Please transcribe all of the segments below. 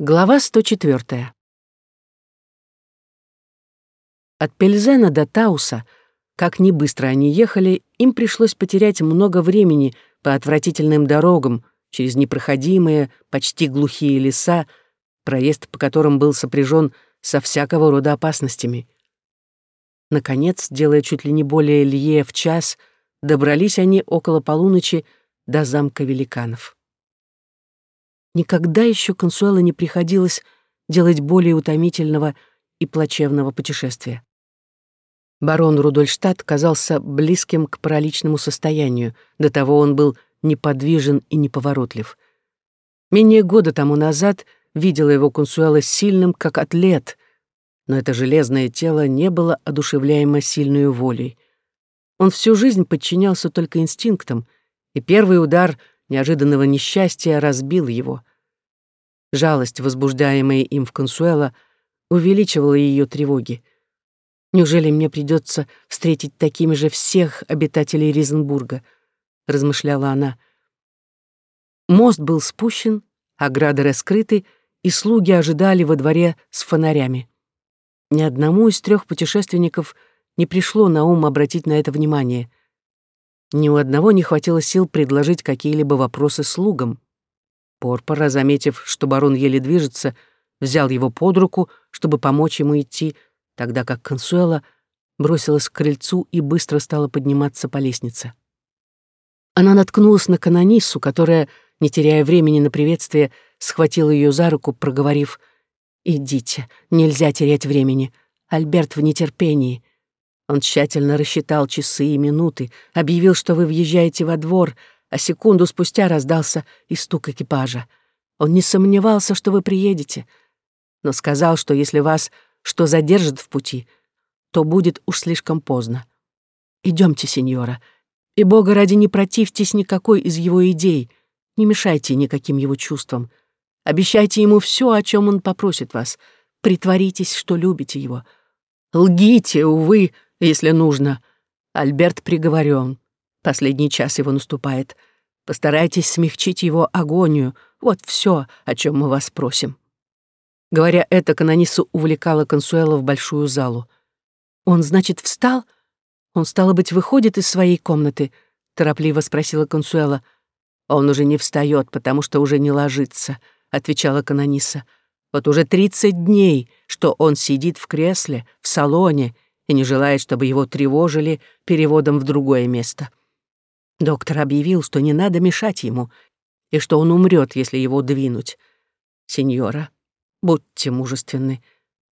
Глава 104. От Пельзена до Тауса, как ни быстро они ехали, им пришлось потерять много времени по отвратительным дорогам, через непроходимые, почти глухие леса, проезд по которым был сопряжен со всякого рода опасностями. Наконец, делая чуть ли не более лье в час, добрались они около полуночи до замка великанов. Никогда еще Консуэла не приходилось делать более утомительного и плачевного путешествия. Барон Рудольштадт казался близким к параличному состоянию, до того он был неподвижен и неповоротлив. Менее года тому назад видела его Консуэла сильным, как атлет, но это железное тело не было одушевляемо сильной волей. Он всю жизнь подчинялся только инстинктам, и первый удар неожиданного несчастья разбил его. Жалость, возбуждаемая им в Консуэла, увеличивала ее тревоги. Неужели мне придется встретить такими же всех обитателей Ризенбурга? размышляла она. Мост был спущен, ограды раскрыты, и слуги ожидали во дворе с фонарями. Ни одному из трех путешественников не пришло на ум обратить на это внимание. Ни у одного не хватило сил предложить какие-либо вопросы слугам. Порпора, заметив, что барон еле движется, взял его под руку, чтобы помочь ему идти, тогда как Консуэла бросилась к крыльцу и быстро стала подниматься по лестнице. Она наткнулась на канонису, которая, не теряя времени на приветствие, схватила ее за руку, проговорив «Идите, нельзя терять времени. Альберт в нетерпении. Он тщательно рассчитал часы и минуты, объявил, что вы въезжаете во двор, а секунду спустя раздался и стук экипажа. Он не сомневался, что вы приедете, но сказал, что если вас что задержит в пути, то будет уж слишком поздно. Идемте, сеньора, и, Бога ради, не противьтесь никакой из его идей, не мешайте никаким его чувствам. Обещайте ему все, о чем он попросит вас. Притворитесь, что любите его. Лгите, увы, если нужно. Альберт приговорен. Последний час его наступает. Постарайтесь смягчить его агонию. Вот все, о чем мы вас просим». Говоря это, канониса увлекала Консуэла в большую залу. «Он, значит, встал? Он, стало быть, выходит из своей комнаты?» — торопливо спросила Консуэла. «Он уже не встает, потому что уже не ложится», — отвечала канониса. «Вот уже тридцать дней, что он сидит в кресле, в салоне, и не желает, чтобы его тревожили переводом в другое место. Доктор объявил, что не надо мешать ему, и что он умрет, если его двинуть. Сеньора, будьте мужественны.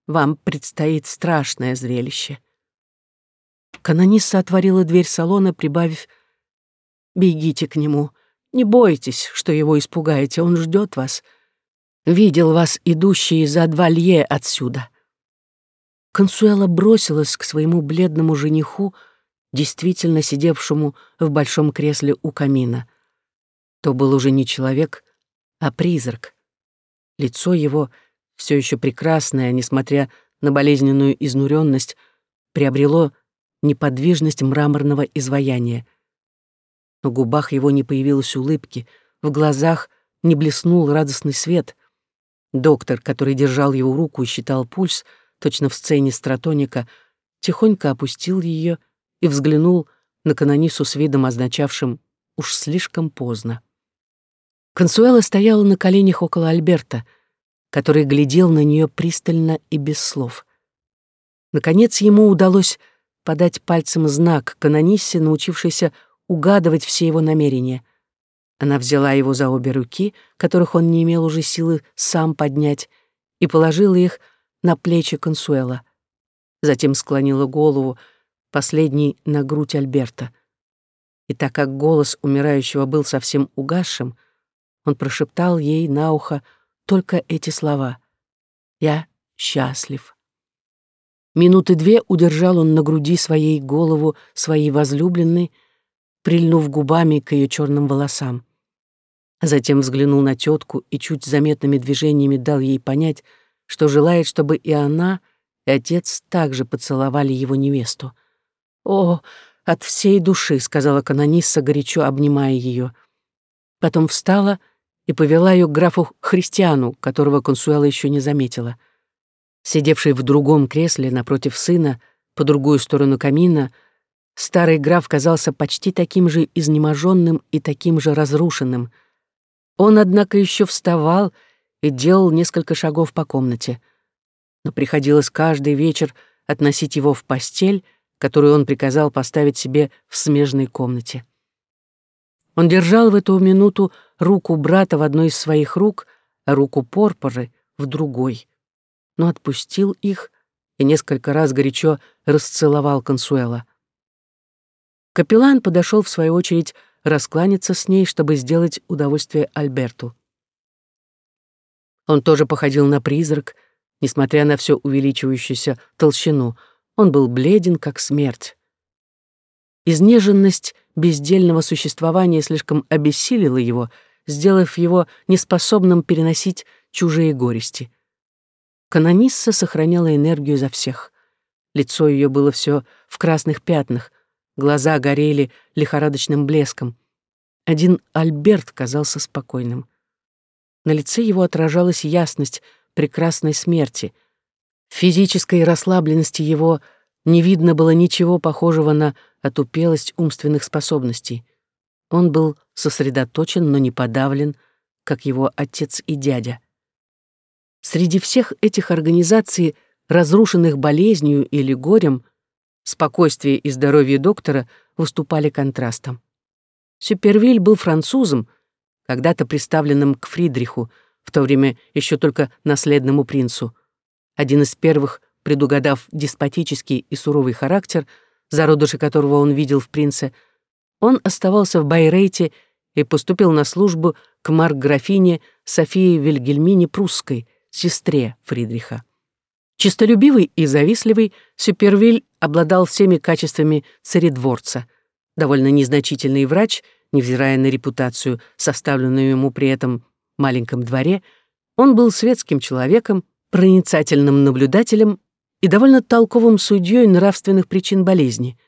Вам предстоит страшное зрелище. Канониса отворила дверь салона, прибавив «Бегите к нему. Не бойтесь, что его испугаете, он ждет вас. Видел вас, идущие за два лье отсюда». Консуэла бросилась к своему бледному жениху, действительно сидевшему в большом кресле у камина. То был уже не человек, а призрак. Лицо его, все еще прекрасное, несмотря на болезненную изнуренность, приобрело неподвижность мраморного изваяния. На губах его не появилось улыбки, в глазах не блеснул радостный свет. Доктор, который держал его руку и считал пульс, точно в сцене стратоника, тихонько опустил ее и взглянул на канонису с видом, означавшим «уж слишком поздно». Консуэла стояла на коленях около Альберта, который глядел на нее пристально и без слов. Наконец ему удалось подать пальцем знак канонисе, научившейся угадывать все его намерения. Она взяла его за обе руки, которых он не имел уже силы сам поднять, и положила их на плечи Консуэла. Затем склонила голову, последний на грудь Альберта. И так как голос умирающего был совсем угасшим, он прошептал ей на ухо только эти слова «Я счастлив». Минуты две удержал он на груди своей голову своей возлюбленной, прильнув губами к ее черным волосам. Затем взглянул на тетку и чуть заметными движениями дал ей понять, что желает, чтобы и она, и отец также поцеловали его невесту. «О, от всей души», — сказала канонисса, горячо обнимая ее. Потом встала и повела ее к графу Христиану, которого Консуэла еще не заметила. Сидевший в другом кресле напротив сына, по другую сторону камина, старый граф казался почти таким же изнеможенным и таким же разрушенным. Он, однако, еще вставал делал несколько шагов по комнате. Но приходилось каждый вечер относить его в постель, которую он приказал поставить себе в смежной комнате. Он держал в эту минуту руку брата в одной из своих рук, а руку Порпоры в другой. Но отпустил их и несколько раз горячо расцеловал Консуэла. Капеллан подошел в свою очередь раскланяться с ней, чтобы сделать удовольствие Альберту. Он тоже походил на призрак, несмотря на всю увеличивающуюся толщину. Он был бледен, как смерть. Изнеженность бездельного существования слишком обессилила его, сделав его неспособным переносить чужие горести. Канонисса сохраняла энергию за всех. Лицо ее было все в красных пятнах, глаза горели лихорадочным блеском. Один Альберт казался спокойным. На лице его отражалась ясность прекрасной смерти. В физической расслабленности его не видно было ничего похожего на отупелость умственных способностей. Он был сосредоточен, но не подавлен, как его отец и дядя. Среди всех этих организаций, разрушенных болезнью или горем, спокойствие и здоровье доктора выступали контрастом. Сюпервиль был французом, когда-то приставленным к Фридриху, в то время еще только наследному принцу. Один из первых, предугадав деспотический и суровый характер, зародыши которого он видел в принце, он оставался в Байрейте и поступил на службу к марк-графине Софии Вильгельмине Прусской, сестре Фридриха. Чистолюбивый и завистливый, Сюпервиль обладал всеми качествами царедворца, довольно незначительный врач — невзирая на репутацию, составленную ему при этом маленьком дворе, он был светским человеком, проницательным наблюдателем и довольно толковым судьей нравственных причин болезни.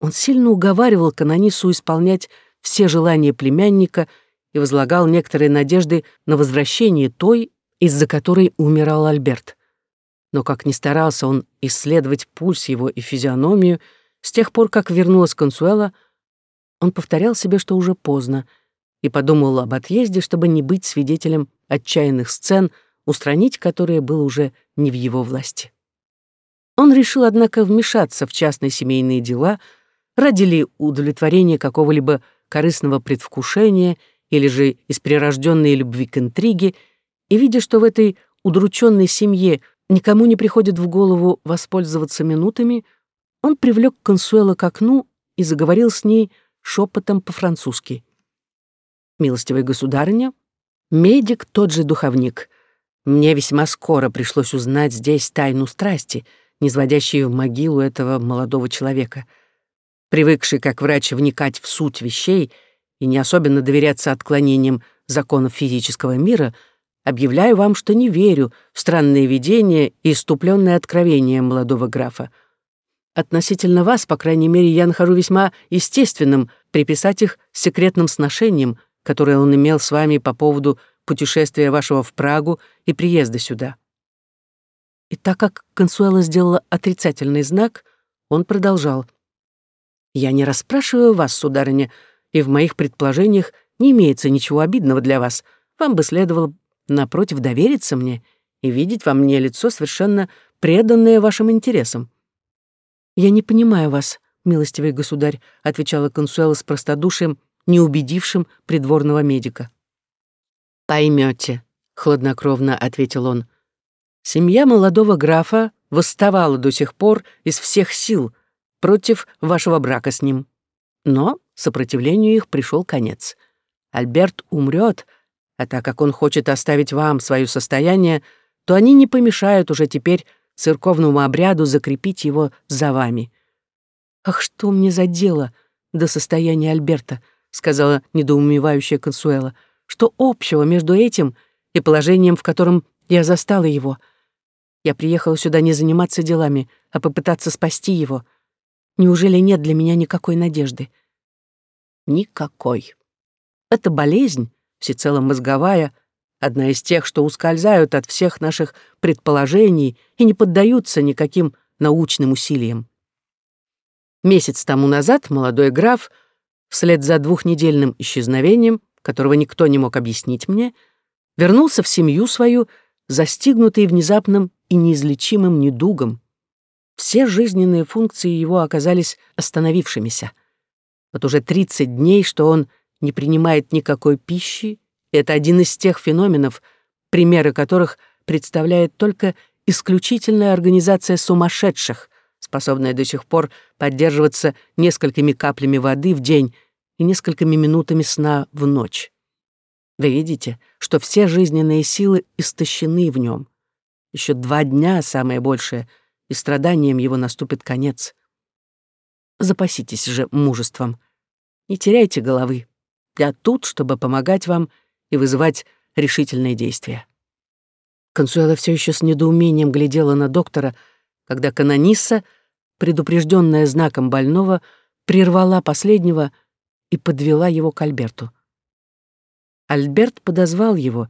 Он сильно уговаривал канонису исполнять все желания племянника и возлагал некоторые надежды на возвращение той, из-за которой умирал Альберт. Но как ни старался он исследовать пульс его и физиономию, с тех пор, как вернулась Консуэла, он повторял себе, что уже поздно, и подумал об отъезде, чтобы не быть свидетелем отчаянных сцен, устранить которые было уже не в его власти. Он решил, однако, вмешаться в частные семейные дела, ради ли удовлетворения какого-либо корыстного предвкушения или же из прирожденной любви к интриге, и, видя, что в этой удрученной семье никому не приходит в голову воспользоваться минутами, он привлек Консуэла к окну и заговорил с ней шепотом по-французски. «Милостивая государыня, медик тот же духовник. Мне весьма скоро пришлось узнать здесь тайну страсти, низводящей в могилу этого молодого человека. Привыкший как врач вникать в суть вещей и не особенно доверяться отклонениям законов физического мира, объявляю вам, что не верю в странные видения и иступленное откровение молодого графа. Относительно вас, по крайней мере, я нахожу весьма естественным приписать их секретным сношениям, которые он имел с вами по поводу путешествия вашего в Прагу и приезда сюда. И так как Консуэла сделала отрицательный знак, он продолжал. «Я не расспрашиваю вас, сударыня, и в моих предположениях не имеется ничего обидного для вас. Вам бы следовало, напротив, довериться мне и видеть во мне лицо, совершенно преданное вашим интересам. «Я не понимаю вас, милостивый государь», — отвечала Консуэла с простодушием, не убедившим придворного медика. «Поймете», — хладнокровно ответил он. «Семья молодого графа восставала до сих пор из всех сил против вашего брака с ним. Но сопротивлению их пришел конец. Альберт умрет, а так как он хочет оставить вам свое состояние, то они не помешают уже теперь церковному обряду закрепить его за вами. «Ах, что мне за дело до состояния Альберта?» — сказала недоумевающая Консуэла. «Что общего между этим и положением, в котором я застала его? Я приехала сюда не заниматься делами, а попытаться спасти его. Неужели нет для меня никакой надежды?» «Никакой. Это болезнь, всецело мозговая, одна из тех, что ускользают от всех наших предположений и не поддаются никаким научным усилиям. Месяц тому назад молодой граф, вслед за двухнедельным исчезновением, которого никто не мог объяснить мне, вернулся в семью свою, застигнутый внезапным и неизлечимым недугом. Все жизненные функции его оказались остановившимися. Вот уже 30 дней, что он не принимает никакой пищи, это один из тех феноменов, примеры которых представляет только исключительная организация сумасшедших, способная до сих пор поддерживаться несколькими каплями воды в день и несколькими минутами сна в ночь. Вы видите, что все жизненные силы истощены в нем. Еще два дня, самое большее, и страданием его наступит конец. Запаситесь же мужеством. Не теряйте головы. Я тут, чтобы помогать вам и вызывать решительные действия. Консуэла все еще с недоумением глядела на доктора, когда канонисса, предупрежденная знаком больного, прервала последнего и подвела его к Альберту. Альберт подозвал его,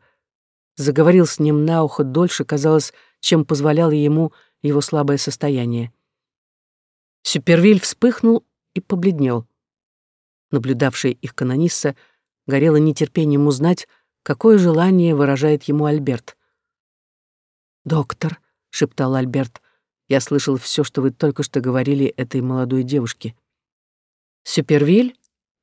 заговорил с ним на ухо дольше, казалось, чем позволяло ему его слабое состояние. Супервиль вспыхнул и побледнел. Наблюдавший их канонисса горела нетерпением узнать, какое желание выражает ему Альберт. «Доктор», — шептал Альберт, — «я слышал все, что вы только что говорили этой молодой девушке». Супервиль,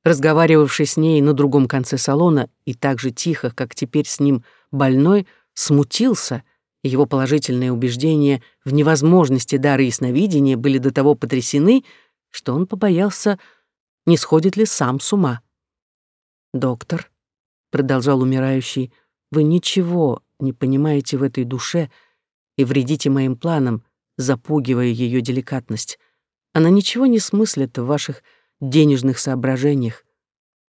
разговаривавший с ней на другом конце салона и так же тихо, как теперь с ним больной, смутился, и его положительные убеждения в невозможности дара ясновидения были до того потрясены, что он побоялся, не сходит ли сам с ума. «Доктор», — продолжал умирающий, — «вы ничего не понимаете в этой душе, — и вредите моим планам, запугивая ее деликатность. Она ничего не смыслит в ваших денежных соображениях.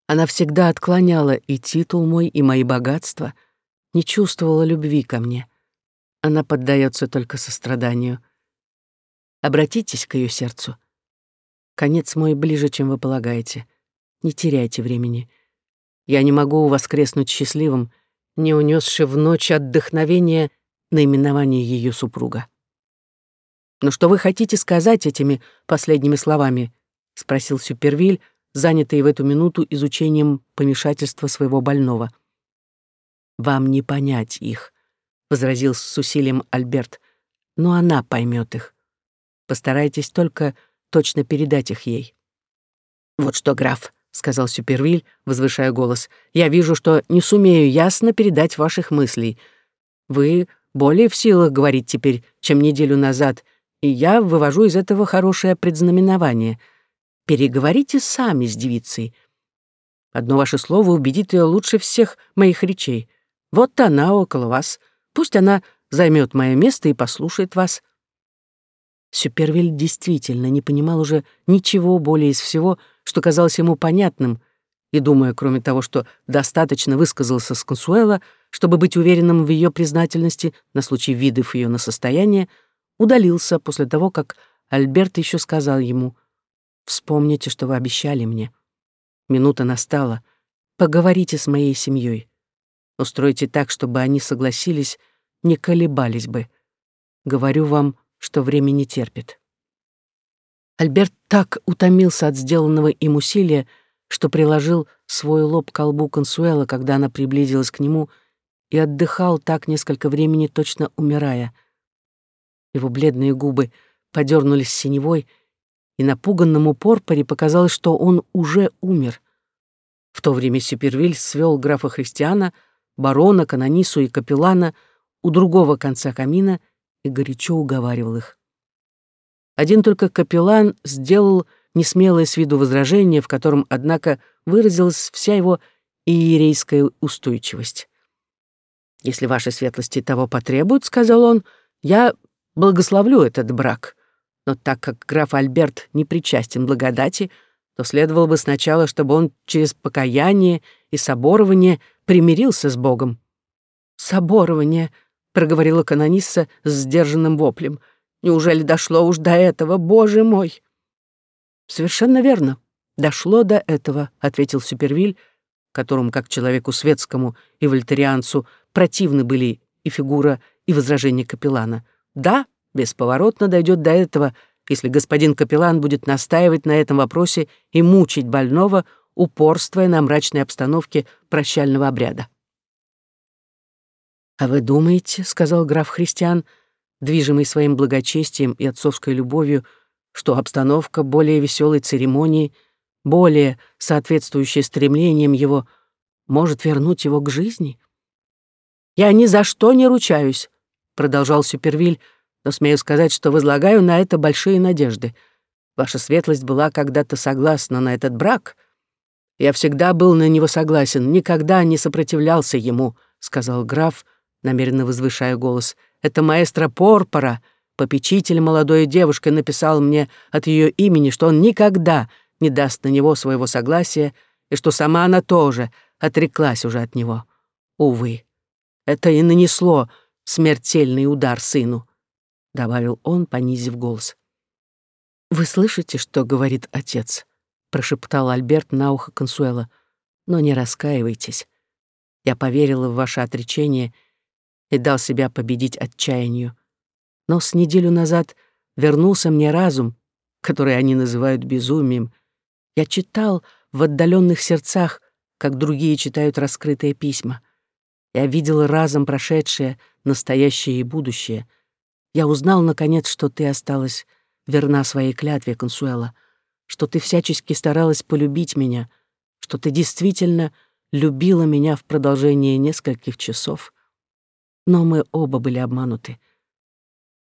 Она всегда отклоняла и титул мой, и мои богатства, не чувствовала любви ко мне. Она поддается только состраданию. Обратитесь к ее сердцу. Конец мой ближе, чем вы полагаете. Не теряйте времени. Я не могу воскреснуть счастливым, не унесши в ночь отдохновения наименование ее супруга. «Но что вы хотите сказать этими последними словами?» — спросил Супервиль, занятый в эту минуту изучением помешательства своего больного. «Вам не понять их», — возразил с усилием Альберт, — «но она поймет их. Постарайтесь только точно передать их ей». «Вот что, граф», — сказал Супервиль, возвышая голос, — «я вижу, что не сумею ясно передать ваших мыслей. Вы более в силах говорить теперь, чем неделю назад, и я вывожу из этого хорошее предзнаменование. Переговорите сами с девицей. Одно ваше слово убедит ее лучше всех моих речей. Вот она около вас. Пусть она займет мое место и послушает вас». Супервиль действительно не понимал уже ничего более из всего, что казалось ему понятным, и, думая, кроме того, что достаточно высказался с Консуэла, чтобы быть уверенным в ее признательности на случай видов ее на состояние, удалился после того, как Альберт еще сказал ему «Вспомните, что вы обещали мне. Минута настала. Поговорите с моей семьей. Устройте так, чтобы они согласились, не колебались бы. Говорю вам, что время не терпит». Альберт так утомился от сделанного им усилия, что приложил свой лоб к колбу Консуэла, когда она приблизилась к нему, и отдыхал так несколько времени, точно умирая. Его бледные губы подернулись синевой, и напуганному Порпоре показалось, что он уже умер. В то время Супервиль свел графа Христиана, барона, канонису и капеллана у другого конца камина и горячо уговаривал их. Один только капеллан сделал несмелое с виду возражение, в котором, однако, выразилась вся его иерейская устойчивость. «Если ваши светлости того потребуют, — сказал он, — я благословлю этот брак. Но так как граф Альберт не причастен благодати, то следовало бы сначала, чтобы он через покаяние и соборование примирился с Богом». «Соборование», — проговорила канонисса с сдержанным воплем. «Неужели дошло уж до этого, Боже мой?» «Совершенно верно. Дошло до этого», — ответил Супервиль, которому, как человеку светскому и вольтерианцу, противны были и фигура, и возражения капеллана. Да, бесповоротно дойдет до этого, если господин капеллан будет настаивать на этом вопросе и мучить больного, упорствуя на мрачной обстановке прощального обряда. «А вы думаете, — сказал граф Христиан, движимый своим благочестием и отцовской любовью, что обстановка более веселой церемонии, более соответствующая стремлениям его, может вернуть его к жизни?» «Я ни за что не ручаюсь», — продолжал Супервиль, «но смею сказать, что возлагаю на это большие надежды. Ваша светлость была когда-то согласна на этот брак. Я всегда был на него согласен, никогда не сопротивлялся ему», — сказал граф, — намеренно возвышая голос. «Это маэстро Порпора, попечитель молодой девушки, написал мне от ее имени, что он никогда не даст на него своего согласия и что сама она тоже отреклась уже от него. Увы, это и нанесло смертельный удар сыну», — добавил он, понизив голос. «Вы слышите, что говорит отец?» — прошептал Альберт на ухо Консуэла. «Но не раскаивайтесь. Я поверила в ваше отречение — и дал себя победить отчаянию. Но с неделю назад вернулся мне разум, который они называют безумием. Я читал в отдаленных сердцах, как другие читают раскрытые письма. Я видел разом прошедшее, настоящее и будущее. Я узнал, наконец, что ты осталась верна своей клятве, Консуэла, что ты всячески старалась полюбить меня, что ты действительно любила меня в продолжении нескольких часов, но мы оба были обмануты.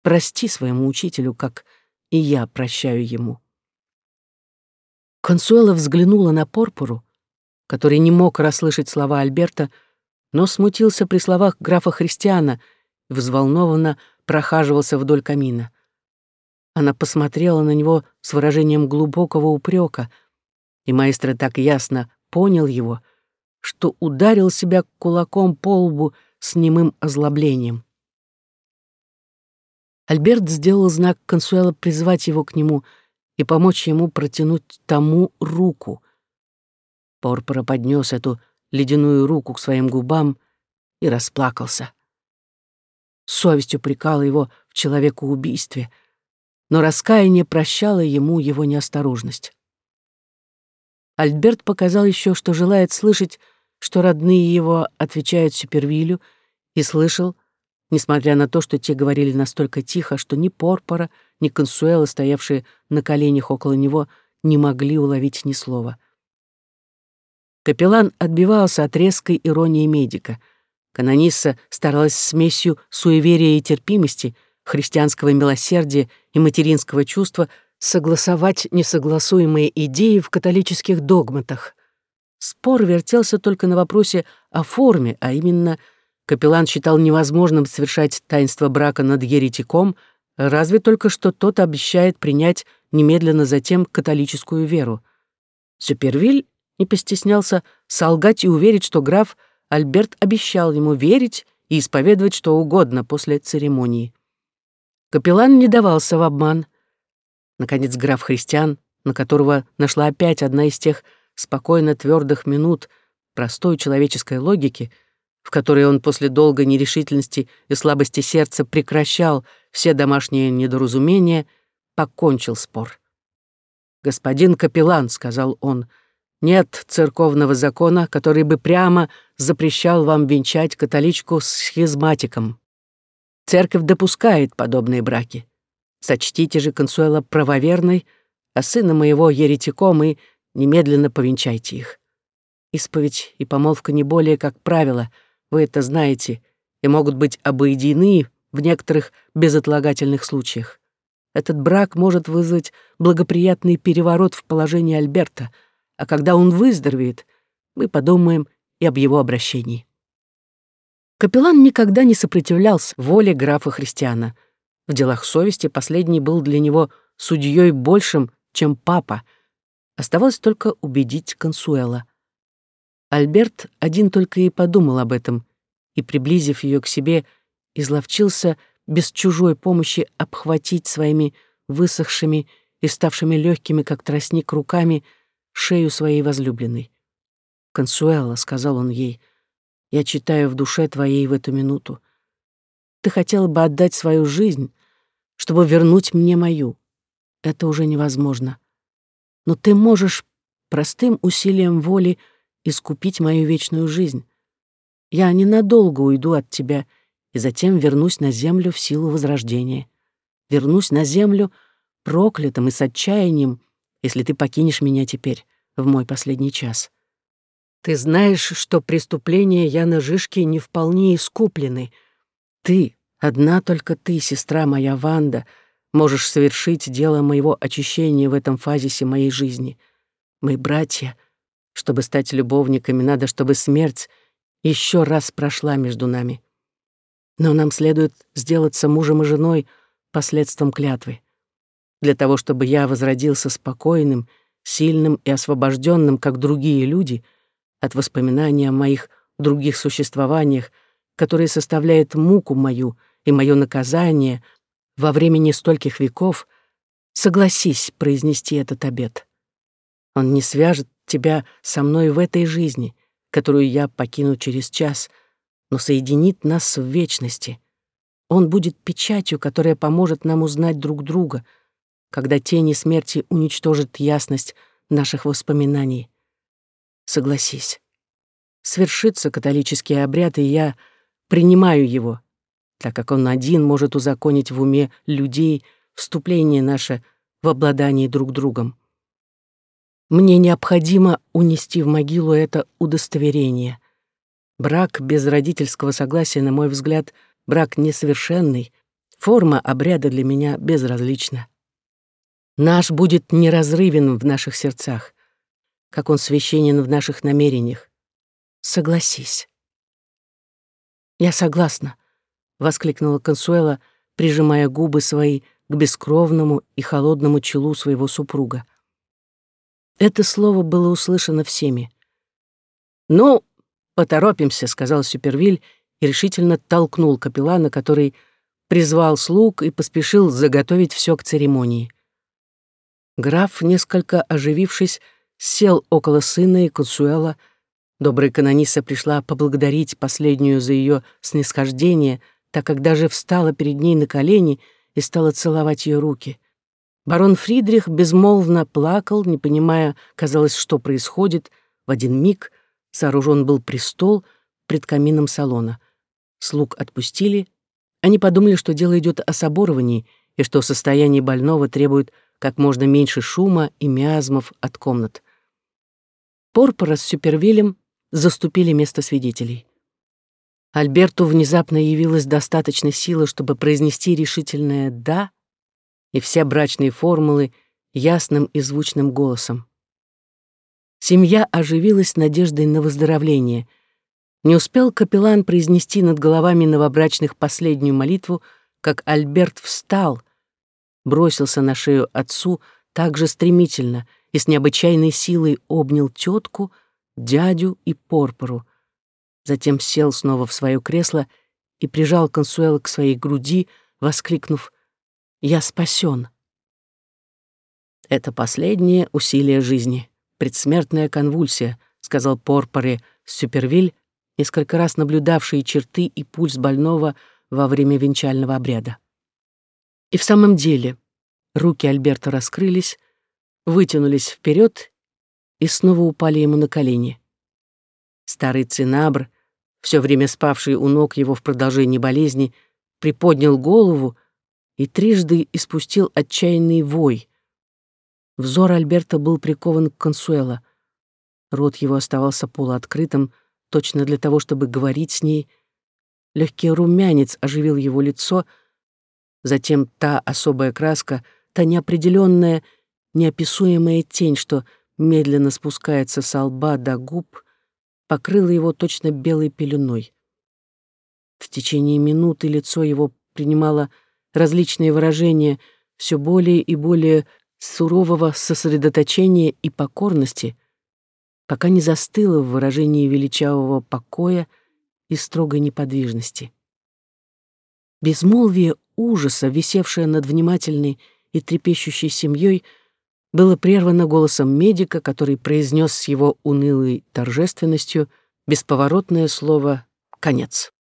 Прости своему учителю, как и я прощаю ему. Консуэла взглянула на Порпору, который не мог расслышать слова Альберта, но смутился при словах графа Христиана и взволнованно прохаживался вдоль камина. Она посмотрела на него с выражением глубокого упрека, и маэстро так ясно понял его, что ударил себя кулаком по лбу с немым озлоблением. Альберт сделал знак Консуэла призвать его к нему и помочь ему протянуть тому руку. Порпора поднес эту ледяную руку к своим губам и расплакался. Совесть упрекала его в человекоубийстве, но раскаяние прощало ему его неосторожность. Альберт показал еще, что желает слышать что родные его отвечают Супервилю, и слышал, несмотря на то, что те говорили настолько тихо, что ни Порпора, ни Консуэла, стоявшие на коленях около него, не могли уловить ни слова. Капеллан отбивался от резкой иронии медика. Канонисса старалась смесью суеверия и терпимости, христианского милосердия и материнского чувства согласовать несогласуемые идеи в католических догматах. Спор вертелся только на вопросе о форме, а именно капеллан считал невозможным совершать таинство брака над еретиком, разве только что тот обещает принять немедленно затем католическую веру. Супервиль не постеснялся солгать и уверить, что граф Альберт обещал ему верить и исповедовать что угодно после церемонии. Капеллан не давался в обман. Наконец граф Христиан, на которого нашла опять одна из тех спокойно твердых минут простой человеческой логики, в которой он после долгой нерешительности и слабости сердца прекращал все домашние недоразумения, покончил спор. «Господин капеллан», — сказал он, — «нет церковного закона, который бы прямо запрещал вам венчать католичку с схизматиком. Церковь допускает подобные браки. Сочтите же Консуэла правоверной, а сына моего еретиком и Немедленно повенчайте их. Исповедь и помолвка не более как правило, вы это знаете, и могут быть обойдены в некоторых безотлагательных случаях. Этот брак может вызвать благоприятный переворот в положении Альберта, а когда он выздоровеет, мы подумаем и об его обращении. Капеллан никогда не сопротивлялся воле графа Христиана. В делах совести последний был для него судьей большим, чем папа — Оставалось только убедить Консуэла. Альберт один только и подумал об этом, и, приблизив ее к себе, изловчился без чужой помощи обхватить своими высохшими и ставшими легкими, как тростник, руками шею своей возлюбленной. «Консуэла», — сказал он ей, — «я читаю в душе твоей в эту минуту. Ты хотела бы отдать свою жизнь, чтобы вернуть мне мою. Это уже невозможно. Но ты можешь простым усилием воли искупить мою вечную жизнь. Я ненадолго уйду от тебя и затем вернусь на землю в силу возрождения. Вернусь на землю проклятым и с отчаянием, если ты покинешь меня теперь, в мой последний час. Ты знаешь, что преступления Яна Жишки не вполне искуплены. Ты, одна только ты, сестра моя Ванда, можешь совершить дело моего очищения в этом фазисе моей жизни. Мы братья. Чтобы стать любовниками, надо, чтобы смерть еще раз прошла между нами. Но нам следует сделаться мужем и женой последствием клятвы. Для того, чтобы я возродился спокойным, сильным и освобожденным, как другие люди, от воспоминания о моих других существованиях, которые составляют муку мою и мое наказание во времени стольких веков, согласись произнести этот обет. Он не свяжет тебя со мной в этой жизни, которую я покину через час, но соединит нас в вечности. Он будет печатью, которая поможет нам узнать друг друга — когда тени смерти уничтожат ясность наших воспоминаний. Согласись. Свершится католический обряд, и я принимаю его, так как он один может узаконить в уме людей вступление наше в обладании друг другом. Мне необходимо унести в могилу это удостоверение. Брак без родительского согласия, на мой взгляд, брак несовершенный, форма обряда для меня безразлична. Наш будет неразрывен в наших сердцах, как он священен в наших намерениях. Согласись. «Я согласна», — воскликнула Консуэла, прижимая губы свои к бескровному и холодному челу своего супруга. Это слово было услышано всеми. «Ну, поторопимся», — сказал Супервиль и решительно толкнул капеллана, который призвал слуг и поспешил заготовить все к церемонии. Граф, несколько оживившись, сел около сына и Консуэла. Добрая канониса пришла поблагодарить последнюю за ее снисхождение, так как даже встала перед ней на колени и стала целовать ее руки. Барон Фридрих безмолвно плакал, не понимая, казалось, что происходит. В один миг сооружен был престол пред камином салона. Слуг отпустили. Они подумали, что дело идет о соборовании и что состояние больного требует как можно меньше шума и миазмов от комнат. Порпора с Супервилем заступили место свидетелей. Альберту внезапно явилась достаточно силы, чтобы произнести решительное «да», и все брачные формулы ясным и звучным голосом. Семья оживилась надеждой на выздоровление. Не успел капеллан произнести над головами новобрачных последнюю молитву, как Альберт встал бросился на шею отцу так же стремительно и с необычайной силой обнял тетку, дядю и порпору. Затем сел снова в свое кресло и прижал Консуэла к своей груди, воскликнув «Я спасен». «Это последнее усилие жизни, предсмертная конвульсия», сказал Порпоре Супервиль, несколько раз наблюдавший черты и пульс больного во время венчального обряда. И в самом деле руки Альберта раскрылись, вытянулись вперед и снова упали ему на колени. Старый цинабр, все время спавший у ног его в продолжении болезни, приподнял голову и трижды испустил отчаянный вой. Взор Альберта был прикован к Консуэла. Рот его оставался полуоткрытым, точно для того, чтобы говорить с ней. Легкий румянец оживил его лицо — Затем та особая краска, та неопределенная, неописуемая тень, что медленно спускается с лба до губ, покрыла его точно белой пеленой. В течение минуты лицо его принимало различные выражения все более и более сурового сосредоточения и покорности, пока не застыло в выражении величавого покоя и строгой неподвижности. Безмолвие ужаса, висевшая над внимательной и трепещущей семьей, было прервано голосом медика, который произнес с его унылой торжественностью бесповоротное слово «конец».